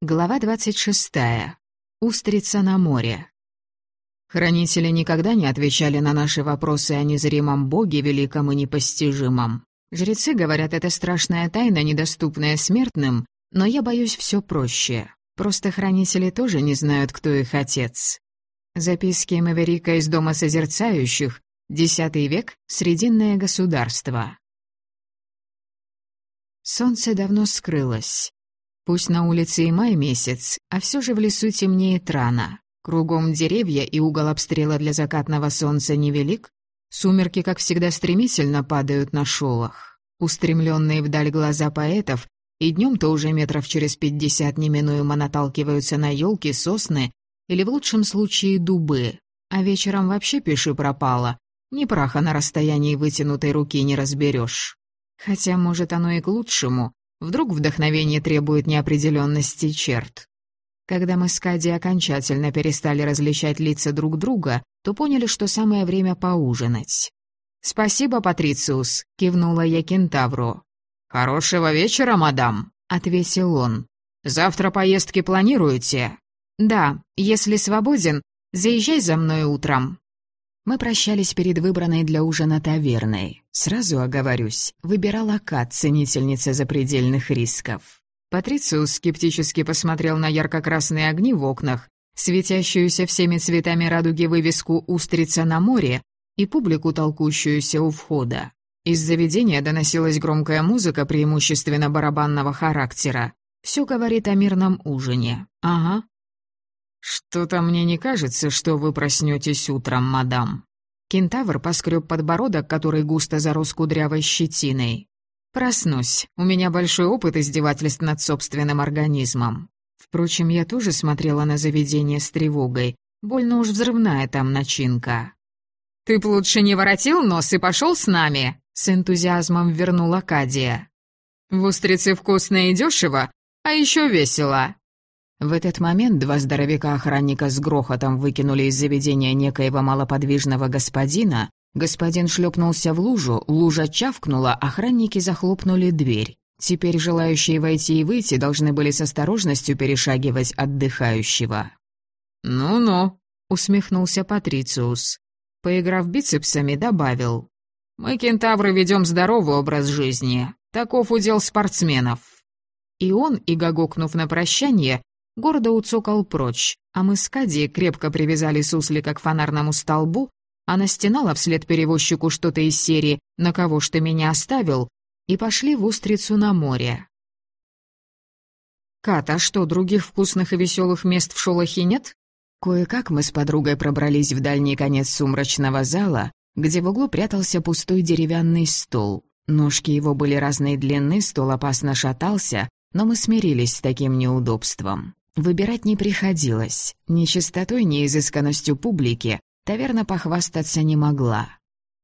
Глава 26. Устрица на море. Хранители никогда не отвечали на наши вопросы о незримом боге, великом и непостижимом. Жрецы говорят, это страшная тайна, недоступная смертным, но я боюсь все проще. Просто хранители тоже не знают, кто их отец. Записки Маверика из Дома Созерцающих, X век, Срединное государство. Солнце давно скрылось. Пусть на улице и май месяц, а все же в лесу темнеет рано. Кругом деревья и угол обстрела для закатного солнца невелик. Сумерки, как всегда, стремительно падают на шолох. Устремленные вдаль глаза поэтов и днем-то уже метров через пятьдесят неминуемо наталкиваются на елки, сосны или в лучшем случае дубы, а вечером вообще пиши пропало. Ни праха на расстоянии вытянутой руки не разберешь. Хотя, может, оно и к лучшему. Вдруг вдохновение требует неопределенности черт. Когда мы с Кади окончательно перестали различать лица друг друга, то поняли, что самое время поужинать. «Спасибо, Патрициус», — кивнула я кентавру. «Хорошего вечера, мадам», — ответил он. «Завтра поездки планируете?» «Да, если свободен, заезжай за мной утром». Мы прощались перед выбранной для ужина таверной. Сразу оговорюсь, выбирала Кат, ценительница запредельных рисков. Патрициус скептически посмотрел на ярко-красные огни в окнах, светящуюся всеми цветами радуги вывеску «Устрица на море» и публику, толкущуюся у входа. Из заведения доносилась громкая музыка преимущественно барабанного характера. Все говорит о мирном ужине. Ага, «Что-то мне не кажется, что вы проснетесь утром, мадам». Кентавр поскреб подбородок, который густо зарос кудрявой щетиной. «Проснусь. У меня большой опыт издевательств над собственным организмом. Впрочем, я тоже смотрела на заведение с тревогой. Больно уж взрывная там начинка». «Ты б лучше не воротил нос и пошел с нами!» С энтузиазмом вернула Кадия. «В устрице вкусно и дешево, а еще весело!» В этот момент два здоровяка-охранника с грохотом выкинули из заведения некоего малоподвижного господина. Господин шлепнулся в лужу, лужа чавкнула, охранники захлопнули дверь. Теперь желающие войти и выйти должны были с осторожностью перешагивать отдыхающего. «Ну-ну», — усмехнулся Патрициус. Поиграв бицепсами, добавил. «Мы, кентавры, ведем здоровый образ жизни. Таков удел спортсменов». И он, и гогокнув на прощание, гордо уцокал прочь, а мы с Кади крепко привязали суслика к фонарному столбу, она стенала вслед перевозчику что-то из серии «На кого ж ты меня оставил?» и пошли в Устрицу на море. «Кат, а что, других вкусных и веселых мест в Шолохе нет?» Кое-как мы с подругой пробрались в дальний конец сумрачного зала, где в углу прятался пустой деревянный стол. Ножки его были разной длины, стол опасно шатался, но мы смирились с таким неудобством. Выбирать не приходилось. Ни чистотой, ни изысканностью публики таверна похвастаться не могла.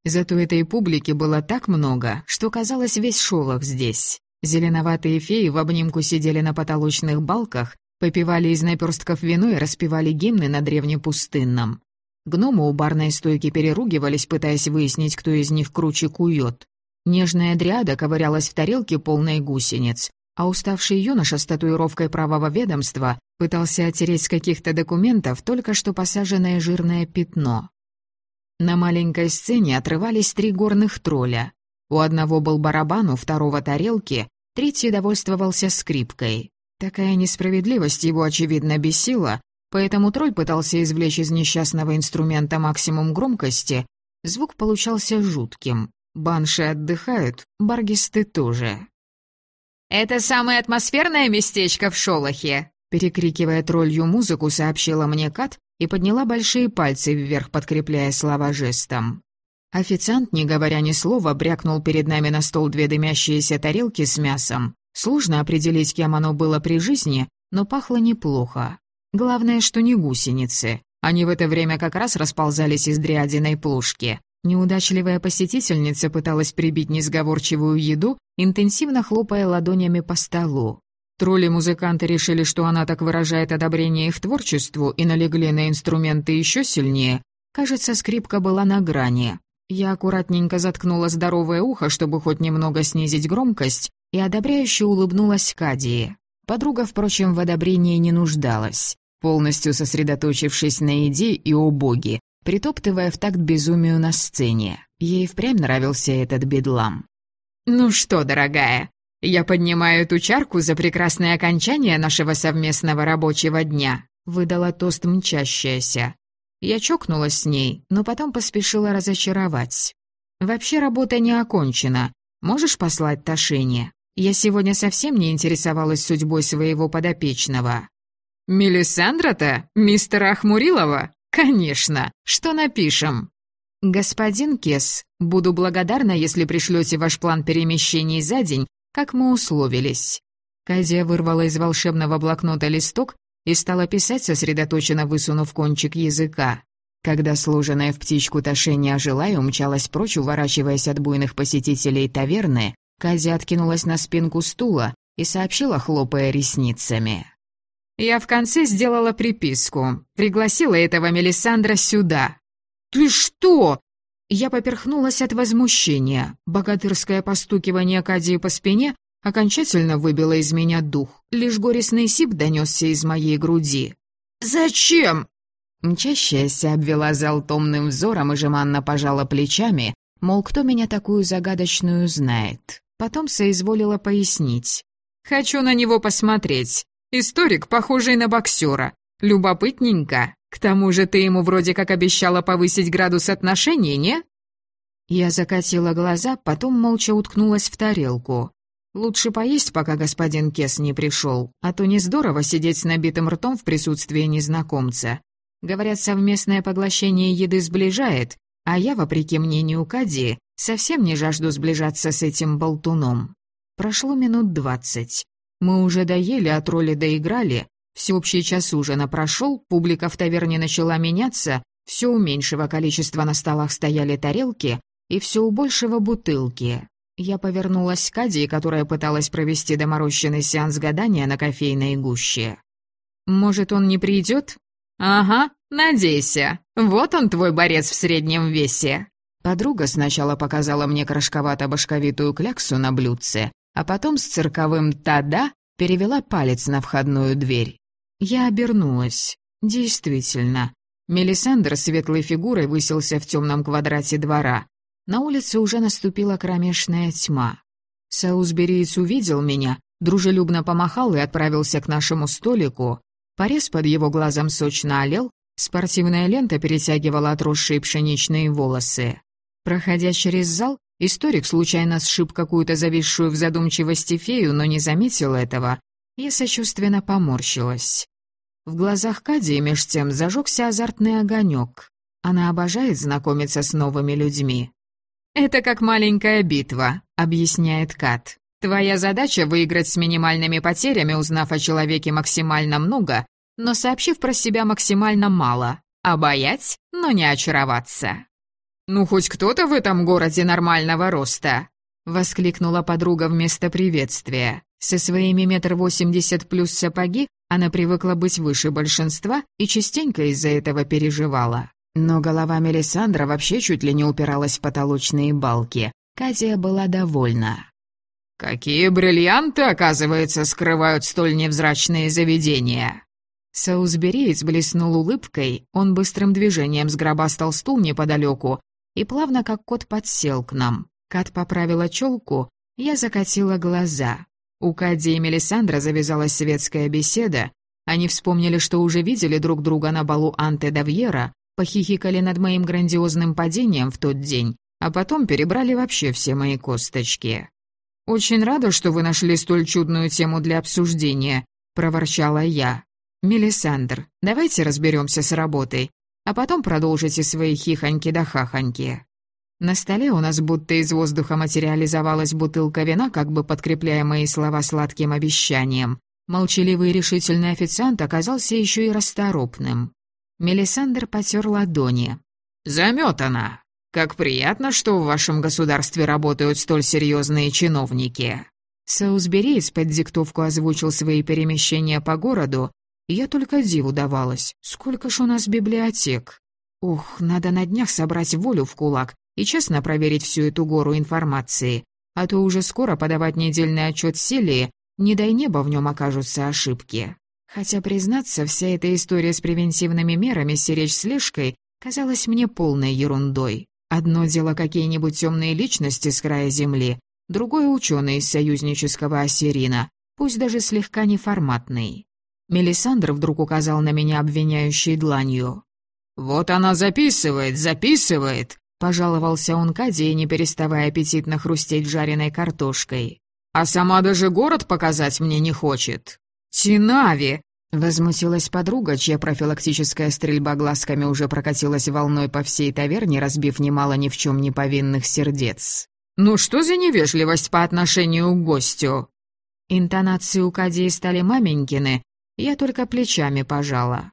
Зато этой публики было так много, что казалось весь шолох здесь. Зеленоватые феи в обнимку сидели на потолочных балках, попивали из наперстков вино и распевали гимны на древнепустынном. Гномы у барной стойки переругивались, пытаясь выяснить, кто из них круче кует. Нежная дриада ковырялась в тарелке полной гусениц, а уставший юноша с татуировкой правого ведомства пытался оттереть с каких-то документов только что посаженное жирное пятно. На маленькой сцене отрывались три горных тролля. У одного был барабан, у второго — тарелки, третий довольствовался скрипкой. Такая несправедливость его, очевидно, бесила, поэтому тролль пытался извлечь из несчастного инструмента максимум громкости. Звук получался жутким. Банши отдыхают, баргисты тоже. «Это самое атмосферное местечко в Шолохе!» Перекрикивая троллью музыку, сообщила мне Кат и подняла большие пальцы вверх, подкрепляя слова жестом. Официант, не говоря ни слова, брякнул перед нами на стол две дымящиеся тарелки с мясом. Сложно определить, кем оно было при жизни, но пахло неплохо. Главное, что не гусеницы. Они в это время как раз расползались из дриадиной плошки. Неудачливая посетительница пыталась прибить несговорчивую еду, интенсивно хлопая ладонями по столу. Тролли-музыканты решили, что она так выражает одобрение их творчеству, и налегли на инструменты еще сильнее. Кажется, скрипка была на грани. Я аккуратненько заткнула здоровое ухо, чтобы хоть немного снизить громкость, и одобряюще улыбнулась Кадии. Подруга, впрочем, в одобрении не нуждалась, полностью сосредоточившись на еде и о боге, притоптывая в такт безумию на сцене. Ей впрямь нравился этот бедлам. «Ну что, дорогая, я поднимаю эту чарку за прекрасное окончание нашего совместного рабочего дня», выдала тост мчащаяся. Я чокнулась с ней, но потом поспешила разочаровать. «Вообще работа не окончена. Можешь послать Ташине? Я сегодня совсем не интересовалась судьбой своего подопечного». «Мелисандра-то? Мистера Ахмурилова? Конечно. Что напишем?» «Господин Кес, буду благодарна, если пришлете ваш план перемещений за день, как мы условились». Казия вырвала из волшебного блокнота листок и стала писать, сосредоточенно высунув кончик языка. Когда сложенная в птичку тошение ожила и умчалась прочь, уворачиваясь от буйных посетителей таверны, Казя откинулась на спинку стула и сообщила, хлопая ресницами. «Я в конце сделала приписку. Пригласила этого Мелисандра сюда. «Ты что?» Я поперхнулась от возмущения. Богатырское постукивание Кадии по спине окончательно выбило из меня дух. Лишь горестный сип донесся из моей груди. «Зачем?» Мчащаяся обвела зал томным взором и жеманно пожала плечами, мол, кто меня такую загадочную знает. Потом соизволила пояснить. «Хочу на него посмотреть. Историк, похожий на боксера. Любопытненько. К тому же ты ему вроде как обещала повысить градус отношений, не?» Я закатила глаза, потом молча уткнулась в тарелку. Лучше поесть, пока господин Кес не пришел, а то не здорово сидеть с набитым ртом в присутствии незнакомца. Говорят, совместное поглощение еды сближает, а я, вопреки мнению Кади, совсем не жажду сближаться с этим болтуном. Прошло минут двадцать. Мы уже доели, от роли доиграли, Всеобщий час ужина прошел, публика в таверне начала меняться, все у меньшего количества на столах стояли тарелки, и все у большего бутылки. Я повернулась к Кади, которая пыталась провести доморощенный сеанс гадания на кофейной гуще. «Может, он не придет?» «Ага, надейся. Вот он, твой борец в среднем весе». Подруга сначала показала мне крашковато-башковитую кляксу на блюдце, а потом с цирковым «та-да» перевела палец на входную дверь. Я обернулась. Действительно. Мелисандр светлой фигурой высился в темном квадрате двора. На улице уже наступила кромешная тьма. Саусбериец увидел меня, дружелюбно помахал и отправился к нашему столику. Порез под его глазом сочно олел, спортивная лента перетягивала отросшие пшеничные волосы. Проходя через зал, историк случайно сшиб какую-то зависшую в задумчивости фею, но не заметил этого. Я сочувственно поморщилась. В глазах Кади меж тем зажегся азартный огонек. Она обожает знакомиться с новыми людьми. «Это как маленькая битва», — объясняет Кат. «Твоя задача — выиграть с минимальными потерями, узнав о человеке максимально много, но сообщив про себя максимально мало. Обаять, но не очароваться». «Ну, хоть кто-то в этом городе нормального роста», — воскликнула подруга вместо приветствия. Со своими метр восемьдесят плюс сапоги она привыкла быть выше большинства и частенько из-за этого переживала. Но голова Мелисандра вообще чуть ли не упиралась в потолочные балки. Катя была довольна. «Какие бриллианты, оказывается, скрывают столь невзрачные заведения!» Саусбериец блеснул улыбкой, он быстрым движением сгробастал стул неподалеку и плавно как кот подсел к нам. Кат поправила челку, я закатила глаза. У Кади и Мелисандра завязалась светская беседа. Они вспомнили, что уже видели друг друга на балу Анте Давьера, похихикали над моим грандиозным падением в тот день, а потом перебрали вообще все мои косточки. «Очень рада, что вы нашли столь чудную тему для обсуждения», — проворчала я. «Мелисандр, давайте разберемся с работой, а потом продолжите свои хихоньки да хахоньки». На столе у нас будто из воздуха материализовалась бутылка вина, как бы подкрепляя мои слова сладким обещанием. Молчаливый и решительный официант оказался еще и расторопным. Мелисандр потер ладони. «Заметана! Как приятно, что в вашем государстве работают столь серьезные чиновники!» Саусбериец под диктовку озвучил свои перемещения по городу, я только диву давалась. Сколько ж у нас библиотек! Ух, надо на днях собрать волю в кулак и честно проверить всю эту гору информации, а то уже скоро подавать недельный отчет Селии, Не дай небо в нем окажутся ошибки. Хотя, признаться, вся эта история с превентивными мерами сиречь слежкой казалась мне полной ерундой. Одно дело какие-нибудь темные личности с края земли, другое ученый из союзнического Ассирина, пусть даже слегка неформатный. Мелисандр вдруг указал на меня обвиняющей дланью. «Вот она записывает, записывает!» — пожаловался он Каде, не переставая аппетитно хрустеть жареной картошкой. «А сама даже город показать мне не хочет!» «Тинави!» — возмутилась подруга, чья профилактическая стрельба глазками уже прокатилась волной по всей таверне, разбив немало ни в чем не повинных сердец. «Ну что за невежливость по отношению к гостю?» Интонации у Кадии стали маменькины, я только плечами пожала.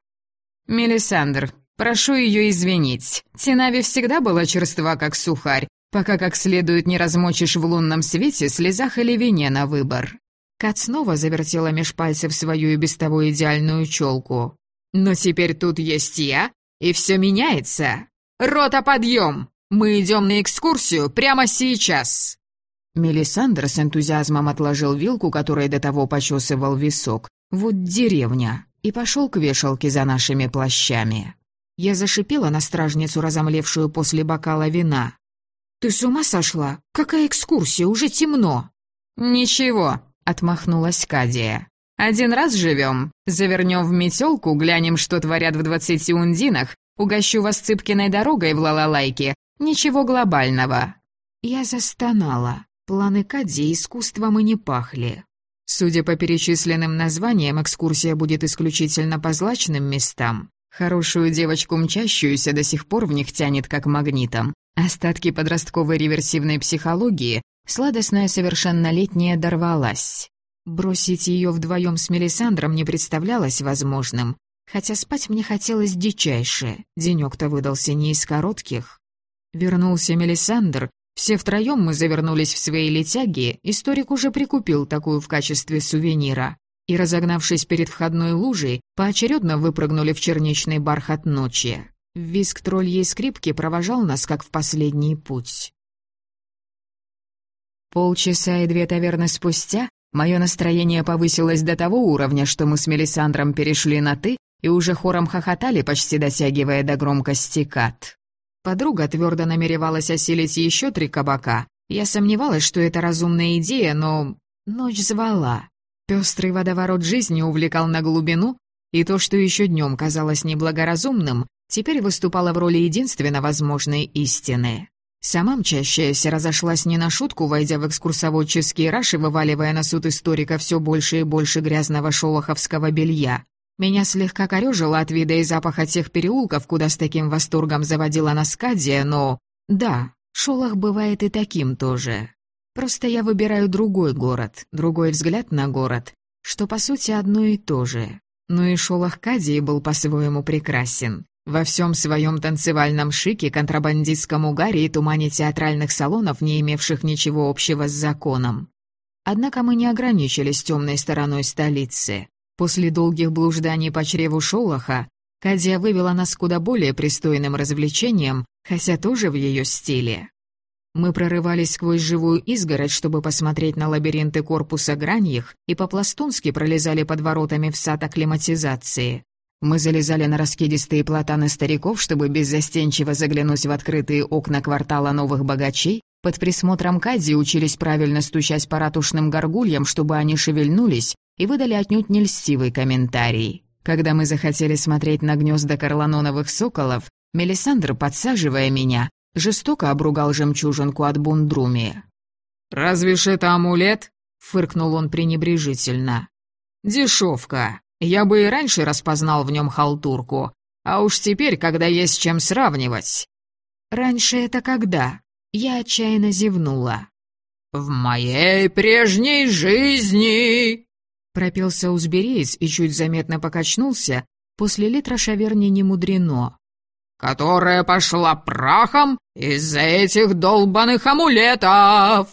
«Мелисандр, прошу ее извинить. Тинави всегда была черства, как сухарь, пока как следует не размочишь в лунном свете, слезах или вине на выбор». Кат снова завертела меж пальцев свою и без того идеальную челку. «Но теперь тут есть я, и все меняется. Рота, подъем! Мы идем на экскурсию прямо сейчас!» Мелисандр с энтузиазмом отложил вилку, которой до того почесывал висок. «Вот деревня!» и пошел к вешалке за нашими плащами. Я зашипела на стражницу, разомлевшую после бокала вина. «Ты с ума сошла? Какая экскурсия? Уже темно!» «Ничего, — отмахнулась Кадия. «Один раз живем. Завернем в метелку, глянем, что творят в двадцати ундинах, угощу вас цыпкиной дорогой в лалалайке. Ничего глобального». Я застонала. Планы Кади искусством и не пахли. Судя по перечисленным названиям, экскурсия будет исключительно по злачным местам. Хорошую девочку, мчащуюся, до сих пор в них тянет как магнитом. Остатки подростковой реверсивной психологии Сладостная совершеннолетняя дорвалась. Бросить ее вдвоем с Мелисандром не представлялось возможным, хотя спать мне хотелось дичайше, денек-то выдался не из коротких. Вернулся Мелисандр, все втроем мы завернулись в свои летяги, историк уже прикупил такую в качестве сувенира, и, разогнавшись перед входной лужей, поочередно выпрыгнули в черничный бархат ночи. Виск тролльей скрипки провожал нас, как в последний путь. Полчаса и две таверны спустя мое настроение повысилось до того уровня, что мы с Мелисандром перешли на «ты» и уже хором хохотали, почти дотягивая до громкости кат. Подруга твердо намеревалась осилить еще три кабака. Я сомневалась, что это разумная идея, но... Ночь звала. Пестрый водоворот жизни увлекал на глубину, и то, что еще днем казалось неблагоразумным, теперь выступало в роли единственно возможной истины. Сама мчащаяся разошлась не на шутку, войдя в экскурсоводческий раш и вываливая на суд историка все больше и больше грязного шолоховского белья. Меня слегка корёжило от вида и запаха тех переулков, куда с таким восторгом заводила Наскадия, но... Да, Шолох бывает и таким тоже. Просто я выбираю другой город, другой взгляд на город, что по сути одно и то же. Но и Шолох Кадии был по-своему прекрасен. Во всем своем танцевальном шике, контрабандистском угаре и тумане театральных салонов, не имевших ничего общего с законом. Однако мы не ограничились темной стороной столицы. После долгих блужданий по чреву Шолоха, Кадия вывела нас куда более пристойным развлечением, хотя тоже в ее стиле. Мы прорывались сквозь живую изгородь, чтобы посмотреть на лабиринты корпуса граньих, и по-пластунски пролезали под воротами в сад акклиматизации. Мы залезали на раскидистые платаны стариков, чтобы беззастенчиво заглянуть в открытые окна квартала новых богачей. Под присмотром Кадзи учились правильно стучать по ратушным горгульям, чтобы они шевельнулись, и выдали отнюдь не льстивый комментарий. Когда мы захотели смотреть на гнезда карланоновых соколов, Мелисандр, подсаживая меня, жестоко обругал жемчужинку от бундруми. «Разве ж это амулет?» — фыркнул он пренебрежительно. «Дешевка. Я бы и раньше распознал в нем халтурку, а уж теперь, когда есть чем сравнивать. Раньше это когда? Я отчаянно зевнула. «В моей прежней жизни!» Пропился узбериец и чуть заметно покачнулся, после литра шаверни не мудрено. «Которая пошла прахом из-за этих долбаных амулетов!»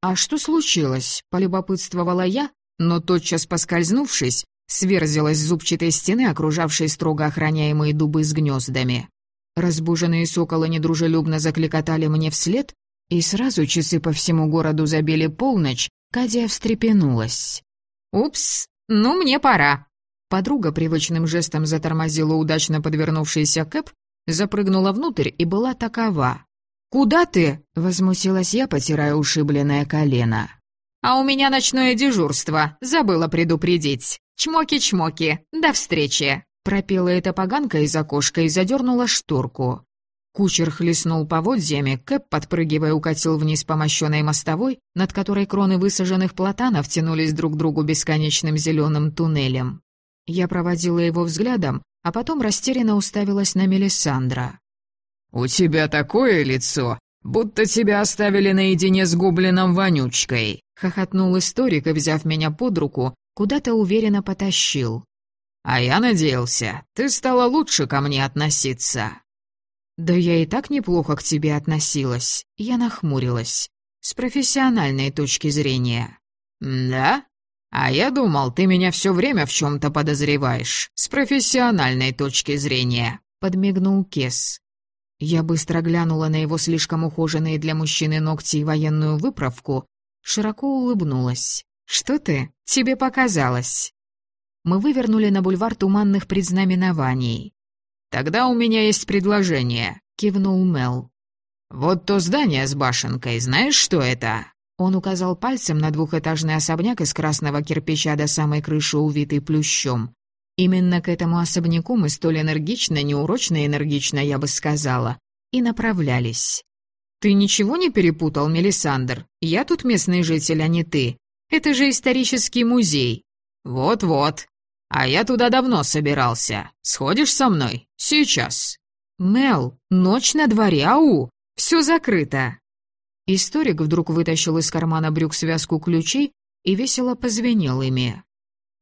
«А что случилось?» — полюбопытствовала я, но тотчас поскользнувшись, сверзилась с зубчатой стены, окружавшей строго охраняемые дубы с гнездами. Разбуженные соколы недружелюбно закликотали мне вслед, и сразу часы по всему городу забили полночь, Кадия встрепенулась. «Упс, ну мне пора». Подруга привычным жестом затормозила удачно подвернувшийся кэп, запрыгнула внутрь и была такова. «Куда ты?» — возмутилась я, потирая ушибленное колено. «А у меня ночное дежурство, забыла предупредить. Чмоки-чмоки, до встречи!» Пропела эта поганка из окошка и задернула шторку. Кучер хлестнул поводьями, Кэп, подпрыгивая, укатил вниз по мощенной мостовой, над которой кроны высаженных платанов тянулись друг к другу бесконечным зеленым туннелем. Я проводила его взглядом, а потом растерянно уставилась на Мелисандра. «У тебя такое лицо, будто тебя оставили наедине с гоблином Вонючкой», — хохотнул историк и, взяв меня под руку, куда-то уверенно потащил. «А я надеялся, ты стала лучше ко мне относиться». «Да я и так неплохо к тебе относилась», — я нахмурилась. «С профессиональной точки зрения». «Да? А я думал, ты меня все время в чем-то подозреваешь, с профессиональной точки зрения», — подмигнул Кес. Я быстро глянула на его слишком ухоженные для мужчины ногти и военную выправку, широко улыбнулась. «Что ты? Тебе показалось». Мы вывернули на бульвар туманных предзнаменований. «Тогда у меня есть предложение», — кивнул Мел. «Вот то здание с башенкой, знаешь, что это?» Он указал пальцем на двухэтажный особняк из красного кирпича до самой крыши, увитый плющом. Именно к этому особняку мы столь энергично, неурочно энергично, я бы сказала, и направлялись. «Ты ничего не перепутал, Мелисандр? Я тут местный житель, а не ты. Это же исторический музей». «Вот-вот», «А я туда давно собирался. Сходишь со мной? Сейчас». «Мел, ночь на дворе, ау! Все закрыто!» Историк вдруг вытащил из кармана брюк связку ключей и весело позвенел ими.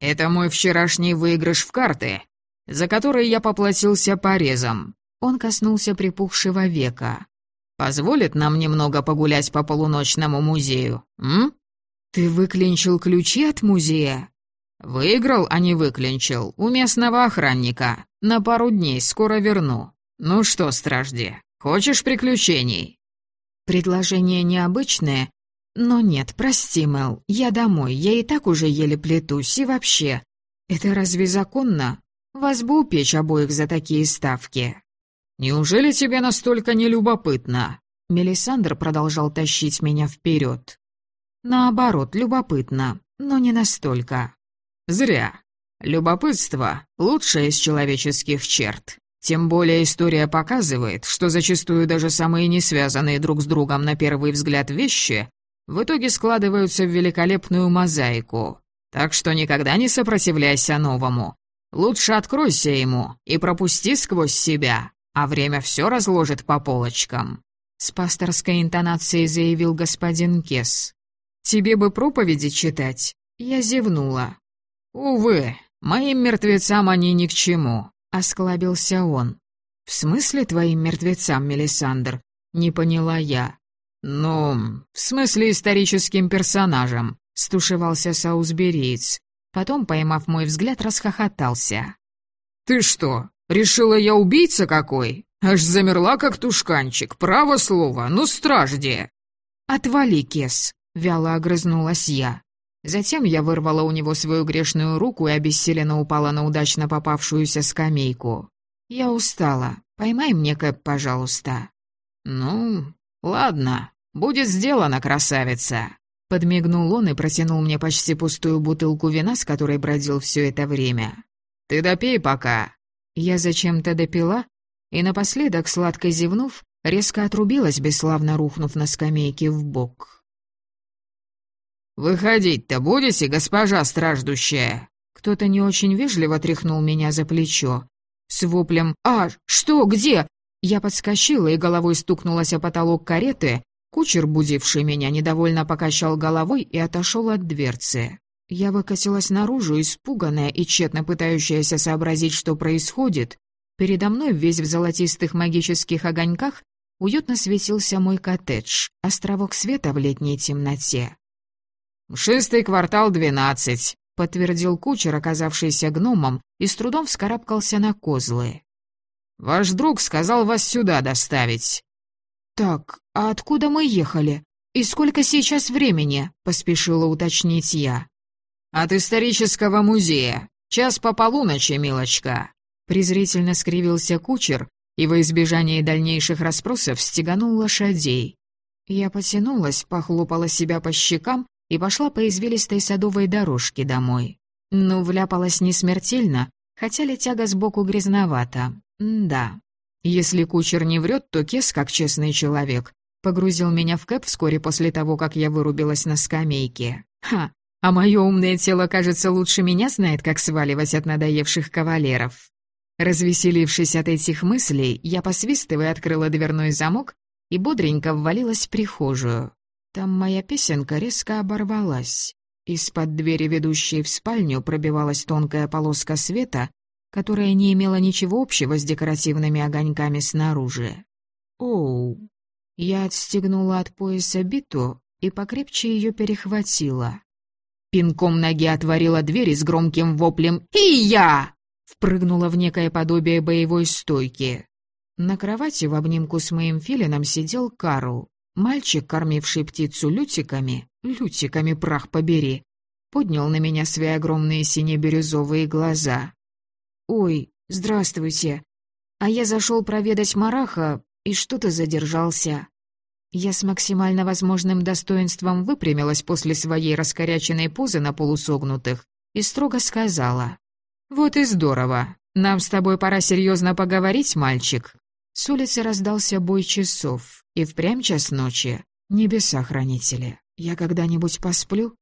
«Это мой вчерашний выигрыш в карты, за который я поплатился порезом». Он коснулся припухшего века. «Позволит нам немного погулять по полуночному музею, м?» «Ты выклинчил ключи от музея?» «Выиграл, а не выклинчил. У местного охранника. На пару дней, скоро верну. Ну что, стражди, хочешь приключений?» Предложение необычное, но нет, прости, Мэл, я домой, я и так уже еле плетусь, и вообще. Это разве законно? Вас бы упечь обоих за такие ставки. Неужели тебе настолько нелюбопытно? Мелисандр продолжал тащить меня вперед. Наоборот, любопытно, но не настолько. Зря. Любопытство — лучшее из человеческих черт. Тем более история показывает, что зачастую даже самые несвязанные друг с другом на первый взгляд вещи в итоге складываются в великолепную мозаику. Так что никогда не сопротивляйся новому. Лучше откройся ему и пропусти сквозь себя, а время все разложит по полочкам. С пасторской интонацией заявил господин Кес. «Тебе бы проповеди читать?» Я зевнула. «Увы, моим мертвецам они ни к чему», — осклабился он. «В смысле твоим мертвецам, Мелисандр?» — не поняла я. «Ну, в смысле историческим персонажам», — стушевался Саусбериец. Потом, поймав мой взгляд, расхохотался. «Ты что, решила я убийца какой? Аж замерла, как тушканчик, право слово, ну стражде!» «Отвали, Кес», — вяло огрызнулась я. Затем я вырвала у него свою грешную руку и обессиленно упала на удачно попавшуюся скамейку. «Я устала. Поймай мне Кэп, пожалуйста». «Ну, ладно. Будет сделано, красавица». Подмигнул он и протянул мне почти пустую бутылку вина, с которой бродил все это время. «Ты допей пока». Я зачем-то допила, и напоследок, сладко зевнув, резко отрубилась, бесславно рухнув на скамейке в бок. «Выходить-то будете, госпожа страждущая?» Кто-то не очень вежливо тряхнул меня за плечо. С воплем «А, что, где?» Я подскочила и головой стукнулась о потолок кареты. Кучер, будивший меня, недовольно покачал головой и отошел от дверцы. Я выкатилась наружу, испуганная и тщетно пытающаяся сообразить, что происходит. Передо мной, весь в золотистых магических огоньках, уютно светился мой коттедж, островок света в летней темноте. «Шестый квартал двенадцать», — подтвердил кучер, оказавшийся гномом, и с трудом вскарабкался на козлы. «Ваш друг сказал вас сюда доставить». «Так, а откуда мы ехали?» «И сколько сейчас времени?» — поспешила уточнить я. «От исторического музея. Час по полуночи, милочка». Презрительно скривился кучер и во избежание дальнейших расспросов стеганул лошадей. Я потянулась, похлопала себя по щекам и пошла по извилистой садовой дорожке домой. Ну, вляпалась не смертельно, хотя летяга сбоку грязновато. М да. Если кучер не врет, то Кес, как честный человек, погрузил меня в кэп вскоре после того, как я вырубилась на скамейке. Ха, а мое умное тело, кажется, лучше меня знает, как сваливать от надоевших кавалеров. Развеселившись от этих мыслей, я, посвистывая, открыла дверной замок и бодренько ввалилась в прихожую. Там моя песенка резко оборвалась. Из-под двери, ведущей в спальню, пробивалась тонкая полоска света, которая не имела ничего общего с декоративными огоньками снаружи. Оу! Я отстегнула от пояса биту и покрепче ее перехватила. Пинком ноги отворила дверь с громким воплем «И я!» впрыгнула в некое подобие боевой стойки. На кровати в обнимку с моим филином сидел Карл. Мальчик, кормивший птицу лютиками, лютиками прах побери, поднял на меня свои огромные сине-бирюзовые глаза. «Ой, здравствуйте. А я зашел проведать Мараха и что-то задержался». Я с максимально возможным достоинством выпрямилась после своей раскоряченной позы на полусогнутых и строго сказала. «Вот и здорово. Нам с тобой пора серьезно поговорить, мальчик». С улицы раздался бой часов, и впрямь час ночи. Небеса хранители. Я когда-нибудь посплю?